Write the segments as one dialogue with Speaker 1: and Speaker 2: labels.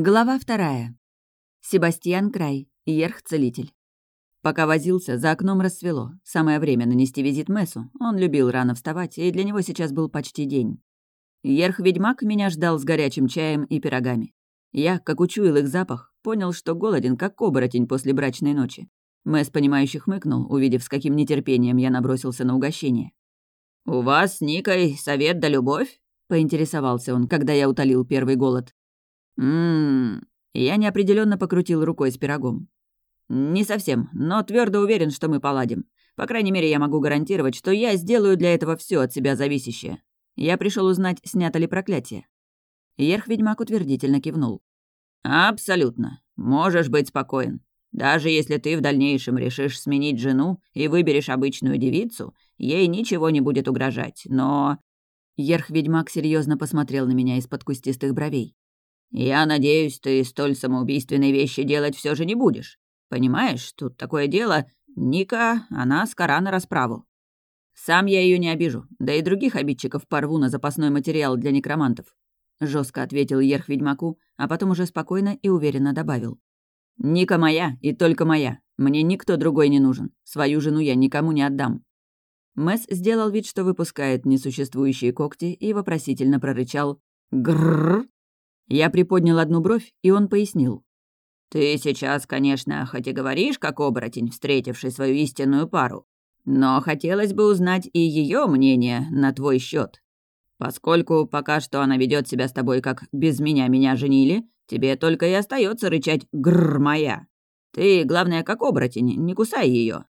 Speaker 1: Глава вторая. Себастьян Край, Ерх-целитель. Пока возился, за окном рассвело. Самое время нанести визит Мессу. Он любил рано вставать, и для него сейчас был почти день. Ерх-ведьмак меня ждал с горячим чаем и пирогами. Я, как учуял их запах, понял, что голоден, как оборотень после брачной ночи. Месс, понимающий, хмыкнул, увидев, с каким нетерпением я набросился на угощение. «У вас с Никой совет да любовь?» — поинтересовался он, когда я утолил первый голод. Ммм. Я неопределенно покрутил рукой с пирогом. Не совсем, но твердо уверен, что мы поладим. По крайней мере, я могу гарантировать, что я сделаю для этого все от себя зависящее. Я пришел узнать, снято ли проклятие. Ерх-ведьмак утвердительно кивнул. «Абсолютно. Можешь быть спокоен. Даже если ты в дальнейшем решишь сменить жену и выберешь обычную девицу, ей ничего не будет угрожать, но...» Ерх-ведьмак серьезно посмотрел на меня из-под кустистых бровей. «Я надеюсь, ты столь самоубийственной вещи делать все же не будешь. Понимаешь, тут такое дело. Ника, она скора на расправу. Сам я ее не обижу, да и других обидчиков порву на запасной материал для некромантов», — жестко ответил Ерх ведьмаку, а потом уже спокойно и уверенно добавил. «Ника моя и только моя. Мне никто другой не нужен. Свою жену я никому не отдам». Месс сделал вид, что выпускает несуществующие когти и вопросительно прорычал «Грррр!» Я приподнял одну бровь, и он пояснил. «Ты сейчас, конечно, хоть и говоришь, как оборотень, встретивший свою истинную пару, но хотелось бы узнать и ее мнение на твой счет. Поскольку пока что она ведет себя с тобой как «без меня меня женили», тебе только и остается рычать «гррр моя». Ты, главное, как оборотень, не кусай ее.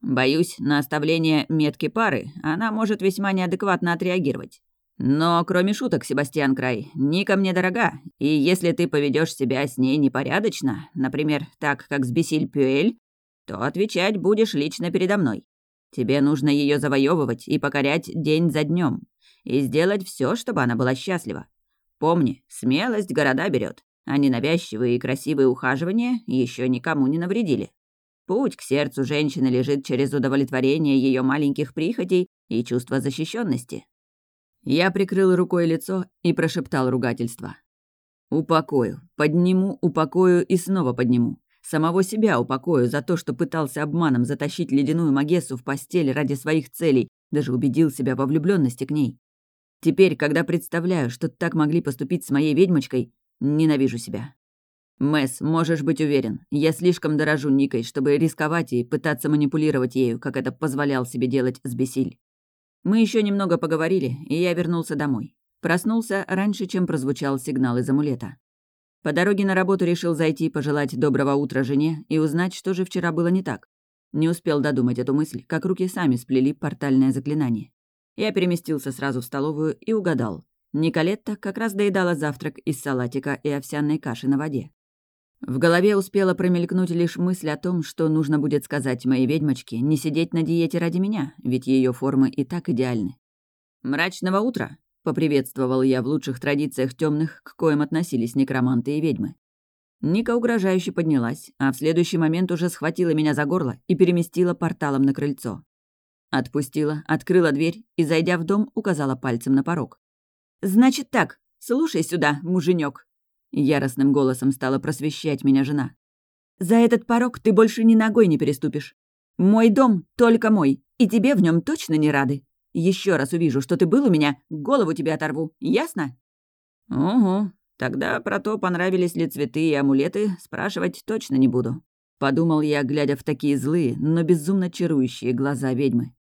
Speaker 1: Боюсь, на оставление метки пары она может весьма неадекватно отреагировать. Но, кроме шуток, Себастьян Край, Ника мне дорога, и если ты поведешь себя с ней непорядочно, например, так, как с Бесиль Пюэль, то отвечать будешь лично передо мной. Тебе нужно ее завоевывать и покорять день за днем, и сделать все, чтобы она была счастлива. Помни, смелость города берет, а ненавязчивые и красивые ухаживания еще никому не навредили. Путь к сердцу женщины лежит через удовлетворение ее маленьких прихотей и чувство защищенности. Я прикрыл рукой лицо и прошептал ругательство. «Упокою, подниму, упокою и снова подниму. Самого себя упокою за то, что пытался обманом затащить ледяную Магессу в постель ради своих целей, даже убедил себя во влюбленности к ней. Теперь, когда представляю, что так могли поступить с моей ведьмочкой, ненавижу себя. Мэс, можешь быть уверен, я слишком дорожу Никой, чтобы рисковать и пытаться манипулировать ею, как это позволял себе делать с Бесиль. Мы еще немного поговорили, и я вернулся домой. Проснулся раньше, чем прозвучал сигнал из амулета. По дороге на работу решил зайти пожелать доброго утра жене и узнать, что же вчера было не так. Не успел додумать эту мысль, как руки сами сплели портальное заклинание. Я переместился сразу в столовую и угадал. Николетта как раз доедала завтрак из салатика и овсяной каши на воде. В голове успела промелькнуть лишь мысль о том, что нужно будет сказать моей ведьмочке не сидеть на диете ради меня, ведь ее формы и так идеальны. «Мрачного утра!» — поприветствовал я в лучших традициях темных, к коим относились некроманты и ведьмы. Ника угрожающе поднялась, а в следующий момент уже схватила меня за горло и переместила порталом на крыльцо. Отпустила, открыла дверь и, зайдя в дом, указала пальцем на порог. «Значит так, слушай сюда, муженек. Яростным голосом стала просвещать меня жена. «За этот порог ты больше ни ногой не переступишь. Мой дом только мой, и тебе в нем точно не рады. Еще раз увижу, что ты был у меня, голову тебе оторву, ясно?» «Угу, тогда про то, понравились ли цветы и амулеты, спрашивать точно не буду», — подумал я, глядя в такие злые, но безумно чарующие глаза ведьмы.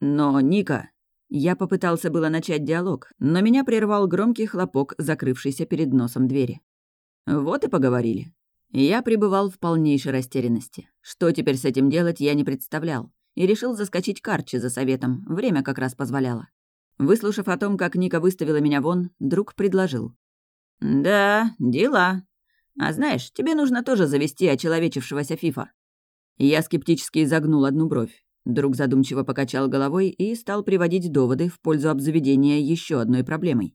Speaker 1: «Но, Ника...» Я попытался было начать диалог, но меня прервал громкий хлопок, закрывшийся перед носом двери. Вот и поговорили. Я пребывал в полнейшей растерянности. Что теперь с этим делать, я не представлял. И решил заскочить к Арчи за советом. Время как раз позволяло. Выслушав о том, как Ника выставила меня вон, друг предложил. «Да, дела. А знаешь, тебе нужно тоже завести очеловечившегося Фифа». Я скептически изогнул одну бровь. Друг задумчиво покачал головой и стал приводить доводы в пользу обзаведения еще одной проблемой.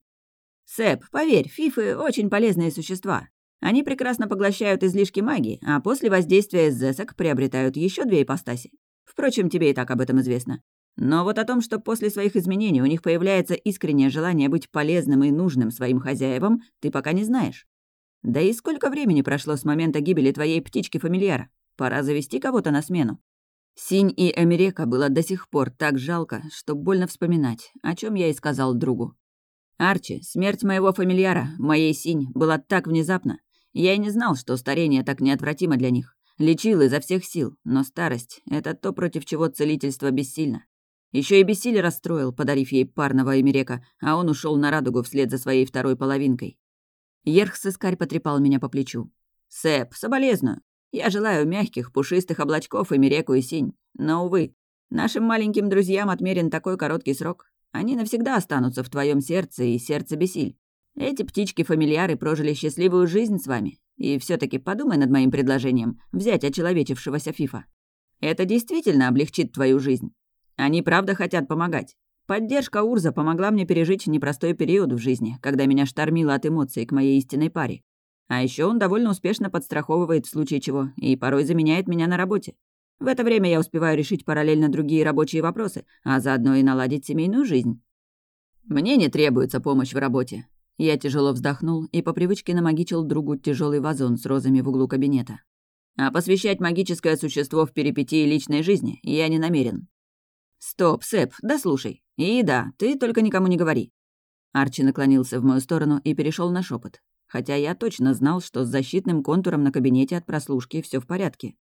Speaker 1: «Сэп, поверь, фифы — очень полезные существа. Они прекрасно поглощают излишки магии, а после воздействия зесок приобретают еще две ипостаси. Впрочем, тебе и так об этом известно. Но вот о том, что после своих изменений у них появляется искреннее желание быть полезным и нужным своим хозяевам, ты пока не знаешь. Да и сколько времени прошло с момента гибели твоей птички-фамильяра? Пора завести кого-то на смену. Синь и Эмерека было до сих пор так жалко, что больно вспоминать, о чем я и сказал другу. «Арчи, смерть моего фамильяра, моей Синь, была так внезапна. Я и не знал, что старение так неотвратимо для них. Лечил изо всех сил, но старость — это то, против чего целительство бессильно. Еще и бессилие расстроил, подарив ей парного Эмерека, а он ушел на радугу вслед за своей второй половинкой. Ерх-сыскарь потрепал меня по плечу. «Сэп, соболезную. Я желаю мягких, пушистых облачков и Миреку и Синь. Но, увы, нашим маленьким друзьям отмерен такой короткий срок. Они навсегда останутся в твоем сердце и сердце Бесиль. Эти птички-фамильяры прожили счастливую жизнь с вами. И все таки подумай над моим предложением взять очеловечившегося Фифа. Это действительно облегчит твою жизнь. Они правда хотят помогать. Поддержка Урза помогла мне пережить непростой период в жизни, когда меня штормило от эмоций к моей истинной паре. А еще он довольно успешно подстраховывает в случае чего и порой заменяет меня на работе. В это время я успеваю решить параллельно другие рабочие вопросы, а заодно и наладить семейную жизнь. Мне не требуется помощь в работе. Я тяжело вздохнул и по привычке намагичил другу тяжелый вазон с розами в углу кабинета. А посвящать магическое существо в перипетии личной жизни я не намерен. «Стоп, Сэп, да слушай. И да, ты только никому не говори». Арчи наклонился в мою сторону и перешел на шепот хотя я точно знал, что с защитным контуром на кабинете от прослушки все в порядке.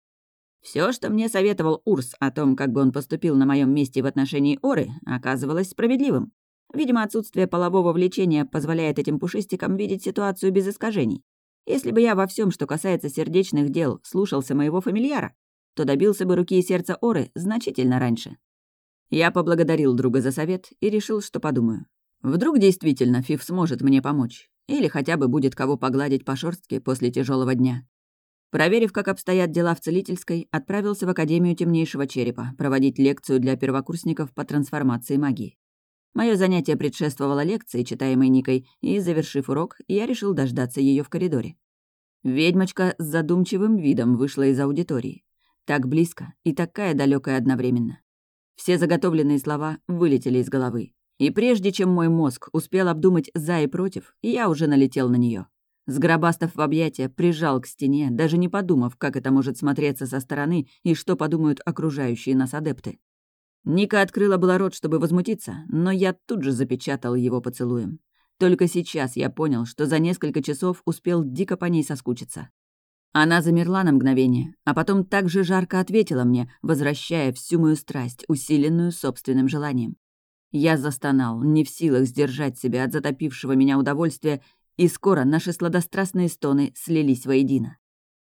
Speaker 1: Все, что мне советовал Урс о том, как бы он поступил на моем месте в отношении Оры, оказывалось справедливым. Видимо, отсутствие полового влечения позволяет этим пушистикам видеть ситуацию без искажений. Если бы я во всем, что касается сердечных дел, слушался моего фамильяра, то добился бы руки и сердца Оры значительно раньше. Я поблагодарил друга за совет и решил, что подумаю. Вдруг действительно Фиф сможет мне помочь. Или хотя бы будет кого погладить по шорстке после тяжелого дня. Проверив, как обстоят дела в целительской, отправился в Академию Темнейшего Черепа проводить лекцию для первокурсников по трансформации магии. Мое занятие предшествовало лекции, читаемой Никой, и, завершив урок, я решил дождаться ее в коридоре. Ведьмочка с задумчивым видом вышла из аудитории. Так близко и такая далекая одновременно. Все заготовленные слова вылетели из головы. И прежде чем мой мозг успел обдумать «за» и «против», я уже налетел на нее. Сгробастав в объятия, прижал к стене, даже не подумав, как это может смотреться со стороны и что подумают окружающие нас адепты. Ника открыла было рот, чтобы возмутиться, но я тут же запечатал его поцелуем. Только сейчас я понял, что за несколько часов успел дико по ней соскучиться. Она замерла на мгновение, а потом так же жарко ответила мне, возвращая всю мою страсть, усиленную собственным желанием. Я застонал, не в силах сдержать себя от затопившего меня удовольствия, и скоро наши сладострастные стоны слились воедино.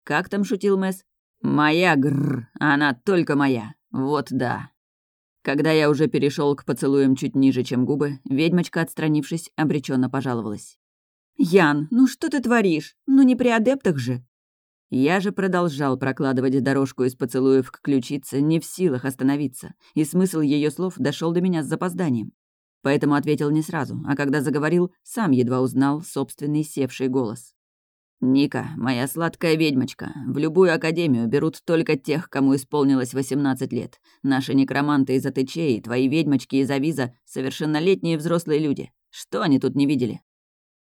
Speaker 1: Как там шутил Мэс? «Моя грр, она только моя. Вот да». Когда я уже перешел к поцелуям чуть ниже, чем губы, ведьмочка, отстранившись, обреченно пожаловалась. «Ян, ну что ты творишь? Ну не при адептах же!» Я же продолжал прокладывать дорожку из поцелуев к ключице, не в силах остановиться, и смысл ее слов дошел до меня с запозданием. Поэтому ответил не сразу, а когда заговорил, сам едва узнал собственный севший голос. «Ника, моя сладкая ведьмочка, в любую академию берут только тех, кому исполнилось 18 лет. Наши некроманты из Атычей, твои ведьмочки из Авиза — совершеннолетние взрослые люди. Что они тут не видели?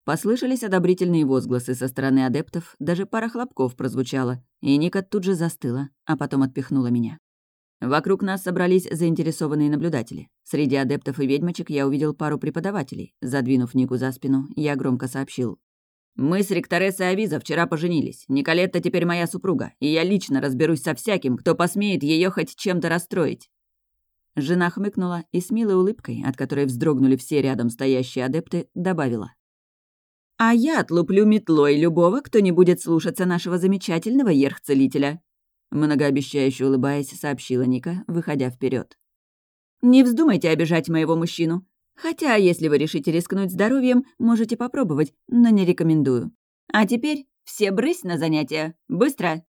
Speaker 1: Послышались одобрительные возгласы со стороны адептов, даже пара хлопков прозвучала, и Ника тут же застыла, а потом отпихнула меня. Вокруг нас собрались заинтересованные наблюдатели. Среди адептов и ведьмочек я увидел пару преподавателей. Задвинув Нику за спину, я громко сообщил. «Мы с ректорессой Авиза вчера поженились. Николетта теперь моя супруга, и я лично разберусь со всяким, кто посмеет ее хоть чем-то расстроить». Жена хмыкнула и с милой улыбкой, от которой вздрогнули все рядом стоящие адепты, добавила. А я отлуплю метлой любого, кто не будет слушаться нашего замечательного ерх-целителя», многообещающе улыбаясь, сообщила Ника, выходя вперед. «Не вздумайте обижать моего мужчину. Хотя, если вы решите рискнуть здоровьем, можете попробовать, но не рекомендую. А теперь все брысь на занятия. Быстро!»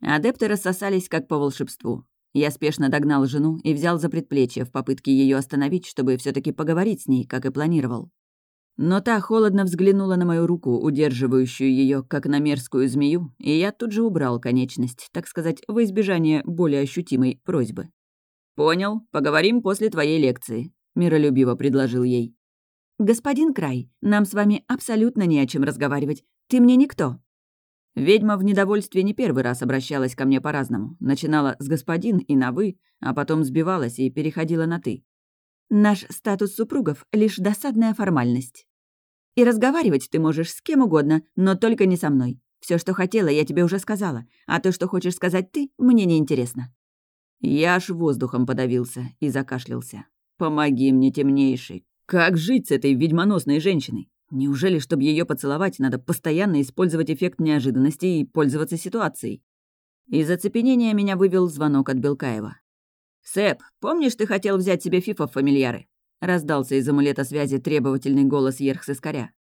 Speaker 1: Адепты рассосались как по волшебству. Я спешно догнал жену и взял за предплечье в попытке ее остановить, чтобы все таки поговорить с ней, как и планировал. Но та холодно взглянула на мою руку, удерживающую ее как на мерзкую змею, и я тут же убрал конечность, так сказать, во избежание более ощутимой просьбы. «Понял, поговорим после твоей лекции», — миролюбиво предложил ей. «Господин Край, нам с вами абсолютно не о чем разговаривать. Ты мне никто». Ведьма в недовольстве не первый раз обращалась ко мне по-разному. Начинала с «господин» и на «вы», а потом сбивалась и переходила на «ты». «Наш статус супругов — лишь досадная формальность. И разговаривать ты можешь с кем угодно, но только не со мной. Все, что хотела, я тебе уже сказала, а то, что хочешь сказать ты, мне не интересно. Я аж воздухом подавился и закашлялся. «Помоги мне, темнейший. Как жить с этой ведьмоносной женщиной? Неужели, чтобы ее поцеловать, надо постоянно использовать эффект неожиданности и пользоваться ситуацией? Из оцепенения меня вывел звонок от Белкаева. «Сэп, помнишь, ты хотел взять себе фифа в фамильяры?» Раздался из амулета связи требовательный голос Ерхсискаря.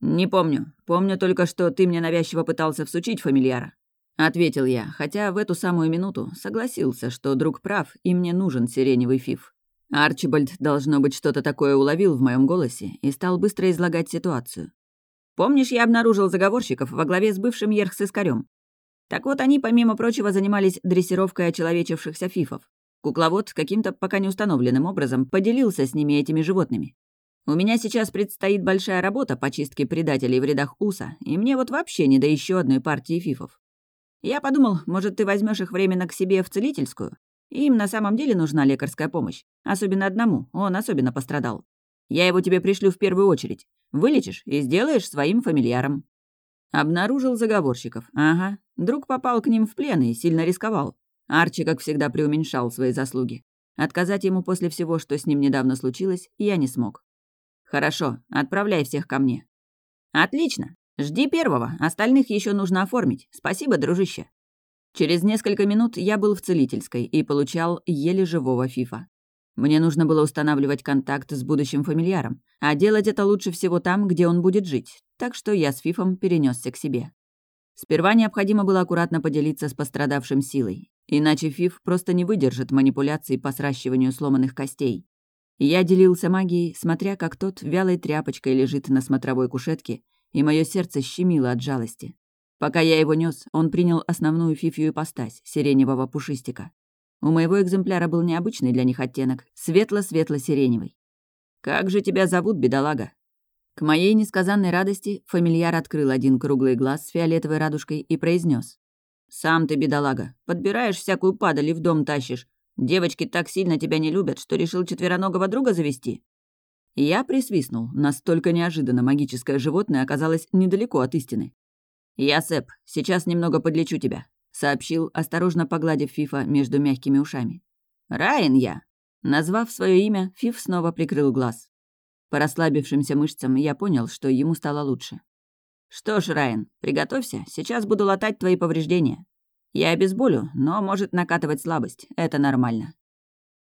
Speaker 1: «Не помню. Помню только, что ты мне навязчиво пытался всучить фамильяра». Ответил я, хотя в эту самую минуту согласился, что друг прав, и мне нужен сиреневый фиф. Арчибальд, должно быть, что-то такое уловил в моем голосе и стал быстро излагать ситуацию. «Помнишь, я обнаружил заговорщиков во главе с бывшим Ерхсискарем? Так вот, они, помимо прочего, занимались дрессировкой очеловечившихся фифов. Кукловод каким-то пока не установленным образом поделился с ними этими животными. У меня сейчас предстоит большая работа по чистке предателей в рядах УСа, и мне вот вообще не до еще одной партии фифов. Я подумал, может, ты возьмешь их временно к себе в целительскую? Им на самом деле нужна лекарская помощь. Особенно одному, он особенно пострадал. Я его тебе пришлю в первую очередь. Вылечишь и сделаешь своим фамильяром». Обнаружил заговорщиков. Ага, друг попал к ним в плен и сильно рисковал. Арчи, как всегда, преуменьшал свои заслуги. Отказать ему после всего, что с ним недавно случилось, я не смог. «Хорошо, отправляй всех ко мне». «Отлично. Жди первого, остальных еще нужно оформить. Спасибо, дружище». Через несколько минут я был в целительской и получал еле живого фифа. Мне нужно было устанавливать контакт с будущим фамильяром, а делать это лучше всего там, где он будет жить, так что я с фифом перенесся к себе. Сперва необходимо было аккуратно поделиться с пострадавшим силой, иначе фиф просто не выдержит манипуляций по сращиванию сломанных костей. Я делился магией, смотря как тот вялой тряпочкой лежит на смотровой кушетке, и мое сердце щемило от жалости. Пока я его нес, он принял основную фифию ипостась, сиреневого пушистика. У моего экземпляра был необычный для них оттенок, светло-светло-сиреневый. «Как же тебя зовут, бедолага?» К моей несказанной радости фамильяр открыл один круглый глаз с фиолетовой радужкой и произнес: «Сам ты, бедолага, подбираешь всякую падаль и в дом тащишь. Девочки так сильно тебя не любят, что решил четвероногого друга завести?» Я присвистнул, настолько неожиданно магическое животное оказалось недалеко от истины. «Я Сэп, сейчас немного подлечу тебя», — сообщил, осторожно погладив Фифа между мягкими ушами. «Райан я!» Назвав свое имя, Фиф снова прикрыл глаз. По расслабившимся мышцам я понял, что ему стало лучше. «Что ж, Райан, приготовься, сейчас буду латать твои повреждения. Я обезболю, но может накатывать слабость, это нормально.